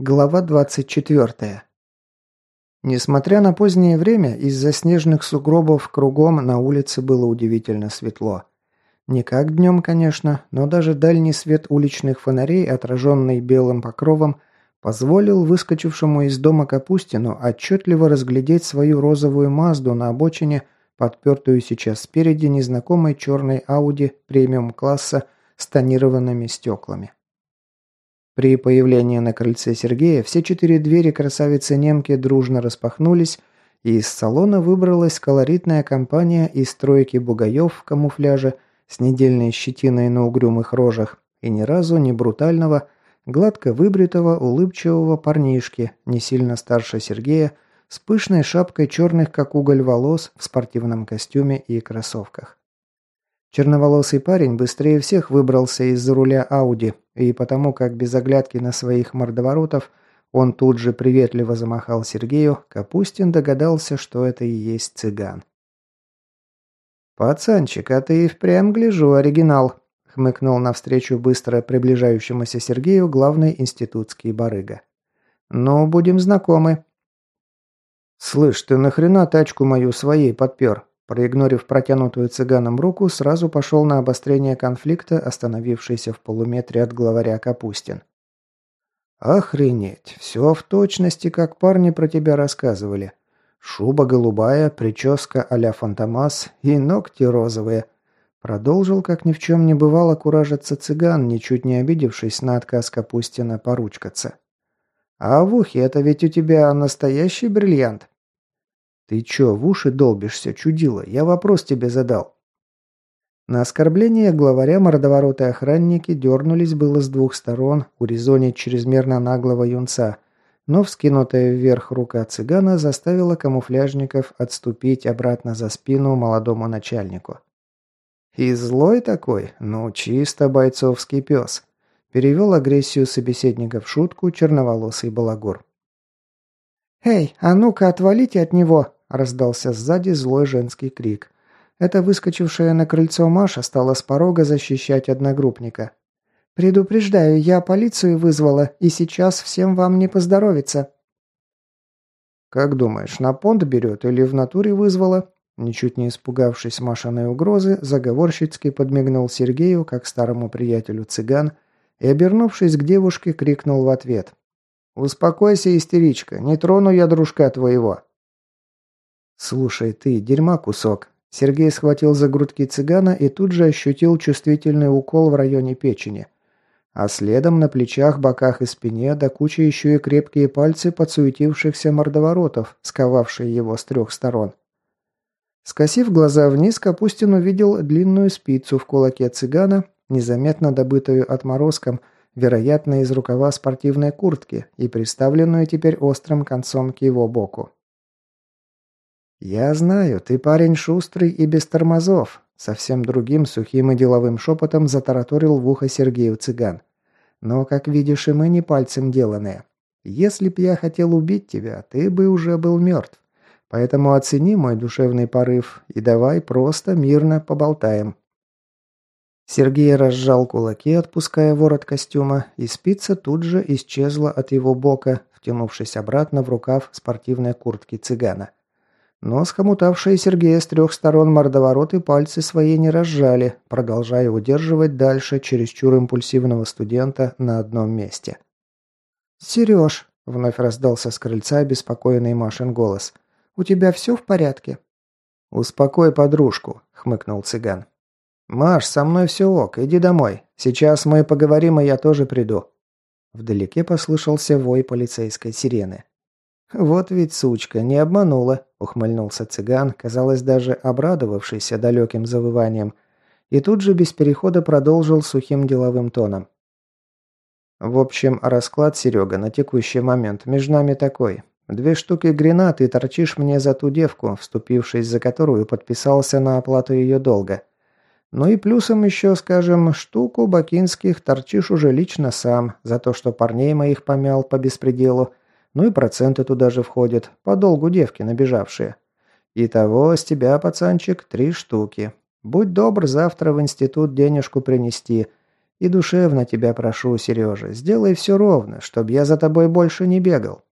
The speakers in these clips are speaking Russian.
Глава 24. Несмотря на позднее время, из-за снежных сугробов кругом на улице было удивительно светло. Не как днем, конечно, но даже дальний свет уличных фонарей, отраженный белым покровом, позволил выскочившему из дома Капустину отчетливо разглядеть свою розовую Мазду на обочине, подпертую сейчас спереди незнакомой черной Ауди премиум-класса с тонированными стеклами. При появлении на крыльце Сергея все четыре двери красавицы-немки дружно распахнулись, и из салона выбралась колоритная компания из тройки бугаев в камуфляже с недельной щетиной на угрюмых рожах и ни разу не брутального, гладко выбритого, улыбчивого парнишки, не сильно старше Сергея, с пышной шапкой черных как уголь волос в спортивном костюме и кроссовках. Черноволосый парень быстрее всех выбрался из-за руля Ауди, и потому как без оглядки на своих мордоворотов он тут же приветливо замахал Сергею, Капустин догадался, что это и есть цыган. «Пацанчик, а ты и впрямь гляжу оригинал», — хмыкнул навстречу быстро приближающемуся Сергею главный институтский барыга. «Ну, будем знакомы». «Слышь, ты нахрена тачку мою своей подпер?» Проигнорив протянутую цыганом руку, сразу пошел на обострение конфликта, остановившийся в полуметре от главаря Капустин. «Охренеть! Все в точности, как парни про тебя рассказывали. Шуба голубая, прическа а-ля Фантомас и ногти розовые». Продолжил, как ни в чем не бывало, куражиться цыган, ничуть не обидевшись на отказ Капустина поручкаться. «А в ухе это ведь у тебя настоящий бриллиант?» «Ты чё, в уши долбишься, чудило? Я вопрос тебе задал». На оскорбление главаря мордовороты охранники дернулись было с двух сторон, урезонить чрезмерно наглого юнца, но вскинутая вверх рука цыгана заставила камуфляжников отступить обратно за спину молодому начальнику. «И злой такой? Ну, чисто бойцовский пес», – перевел агрессию собеседника в шутку черноволосый балагур. «Эй, а ну-ка отвалите от него!» – раздался сзади злой женский крик. Это выскочившая на крыльцо Маша стала с порога защищать одногруппника. «Предупреждаю, я полицию вызвала, и сейчас всем вам не поздоровится». «Как думаешь, на понт берет или в натуре вызвала?» Ничуть не испугавшись Машиной угрозы, заговорщицки подмигнул Сергею, как старому приятелю цыган, и, обернувшись к девушке, крикнул в ответ. «Успокойся, истеричка, не трону я дружка твоего». «Слушай ты, дерьма кусок». Сергей схватил за грудки цыгана и тут же ощутил чувствительный укол в районе печени. А следом на плечах, боках и спине до кучи еще и крепкие пальцы подсуетившихся мордоворотов, сковавшие его с трех сторон. Скосив глаза вниз, Капустин увидел длинную спицу в кулаке цыгана, незаметно добытую отморозком, вероятно, из рукава спортивной куртки и приставленную теперь острым концом к его боку. «Я знаю, ты парень шустрый и без тормозов», совсем другим сухим и деловым шепотом затараторил в ухо Сергею цыган. «Но, как видишь, и мы не пальцем деланные. Если б я хотел убить тебя, ты бы уже был мертв. Поэтому оцени мой душевный порыв и давай просто мирно поболтаем». Сергей разжал кулаки, отпуская ворот костюма, и спица тут же исчезла от его бока, втянувшись обратно в рукав спортивной куртки цыгана. Но схомутавшие Сергея с трех сторон мордовороты пальцы свои не разжали, продолжая удерживать дальше чересчур импульсивного студента на одном месте. «Сереж», — вновь раздался с крыльца беспокойный Машин голос, — «у тебя все в порядке?» «Успокой подружку», — хмыкнул цыган. «Маш, со мной все ок, иди домой. Сейчас мы поговорим, и я тоже приду». Вдалеке послышался вой полицейской сирены. «Вот ведь сучка, не обманула», — ухмыльнулся цыган, казалось, даже обрадовавшийся далеким завыванием, и тут же без перехода продолжил сухим деловым тоном. «В общем, расклад, Серега, на текущий момент между нами такой. Две штуки гранат торчишь мне за ту девку, вступившись за которую подписался на оплату ее долга. Ну и плюсом еще, скажем, штуку бакинских торчишь уже лично сам, за то, что парней моих помял по беспределу, ну и проценты туда же входят, по долгу девки набежавшие. Итого с тебя, пацанчик, три штуки. Будь добр завтра в институт денежку принести. И душевно тебя прошу, Сережа, сделай все ровно, чтобы я за тобой больше не бегал».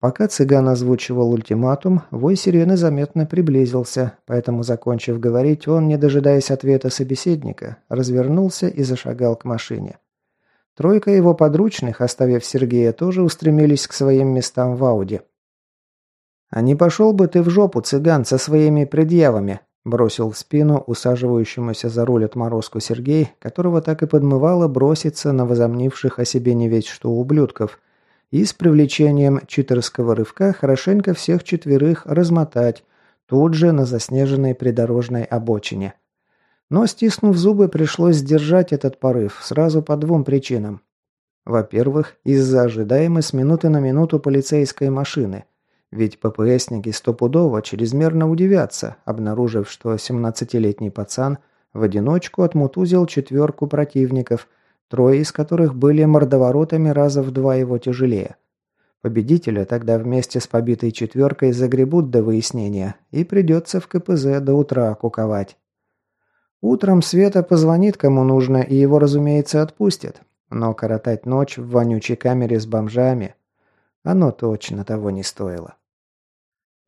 Пока цыган озвучивал ультиматум, вой сирены заметно приблизился, поэтому, закончив говорить, он, не дожидаясь ответа собеседника, развернулся и зашагал к машине. Тройка его подручных, оставив Сергея, тоже устремились к своим местам в Ауди. «А не пошел бы ты в жопу, цыган, со своими предъявами!» Бросил в спину усаживающемуся за руль отморозку Сергей, которого так и подмывало броситься на возомнивших о себе не ведь что ублюдков, и с привлечением читерского рывка хорошенько всех четверых размотать, тут же на заснеженной придорожной обочине. Но, стиснув зубы, пришлось сдержать этот порыв сразу по двум причинам. Во-первых, из-за ожидаемой с минуты на минуту полицейской машины. Ведь ППСники стопудово чрезмерно удивятся, обнаружив, что 17-летний пацан в одиночку отмутузил четверку противников – трое из которых были мордоворотами раза в два его тяжелее. Победителя тогда вместе с побитой четверкой загребут до выяснения, и придется в КПЗ до утра куковать. Утром Света позвонит кому нужно, и его, разумеется, отпустят. Но коротать ночь в вонючей камере с бомжами, оно точно того не стоило.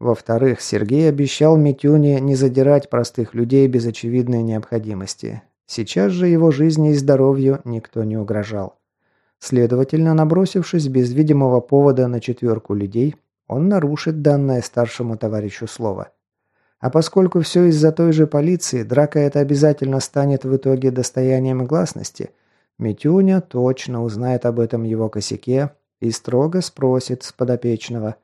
Во-вторых, Сергей обещал Митюне не задирать простых людей без очевидной необходимости. Сейчас же его жизни и здоровью никто не угрожал. Следовательно, набросившись без видимого повода на четверку людей, он нарушит данное старшему товарищу слово. А поскольку все из-за той же полиции, драка эта обязательно станет в итоге достоянием гласности, Митюня точно узнает об этом его косяке и строго спросит с подопечного.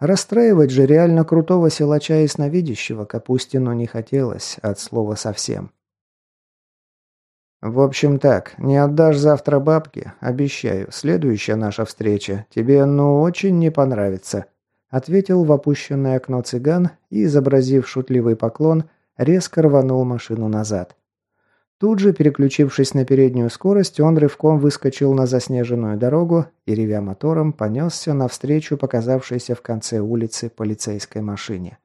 Расстраивать же реально крутого силача и сновидящего Капустину не хотелось от слова совсем. «В общем так, не отдашь завтра бабки, обещаю, следующая наша встреча тебе ну очень не понравится», ответил в опущенное окно цыган и, изобразив шутливый поклон, резко рванул машину назад. Тут же, переключившись на переднюю скорость, он рывком выскочил на заснеженную дорогу и, ревя мотором, понесся навстречу показавшейся в конце улицы полицейской машине.